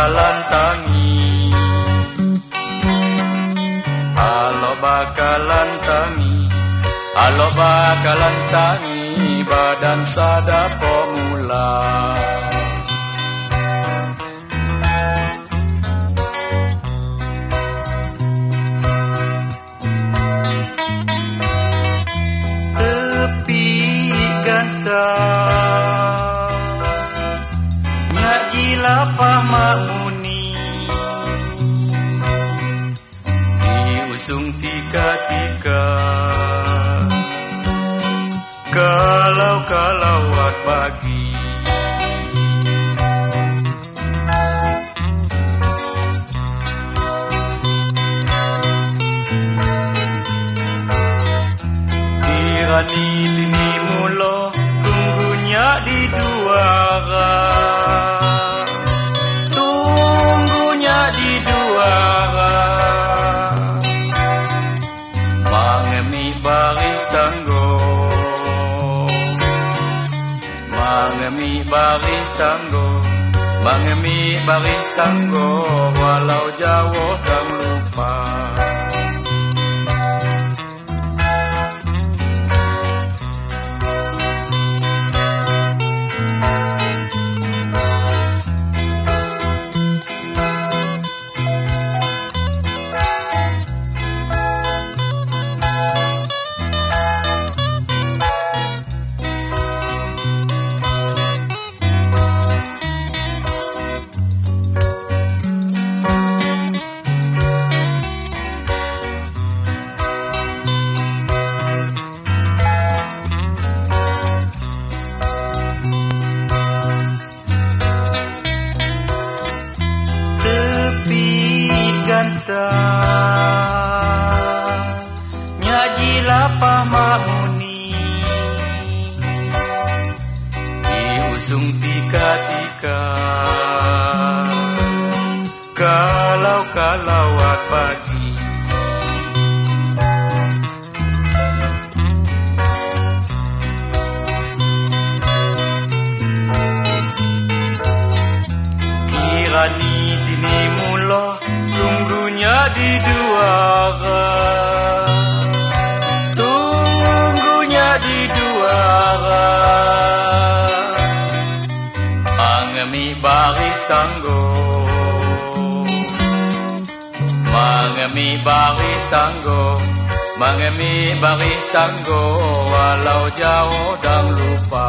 bakalan tangi. Alo bakalan tangi. Alo bakalan tangi Badan sada pemula Nyak gila pamahuni Diusung tika-tika Kalau-kalauat pagi Tirani tini mulo Tunggunya di duara. Tunggunya bari tanggo Mangemi bari tanggo Walau jauh dan lupa ganta nyaji lapah mahuni diusung tika-tika. Kalau kalauat pagi tunggunya di duara tunggunya di duara mangemi bari tanggo mangemi bari tanggo mangemi bari tanggo walau jauh dan lupa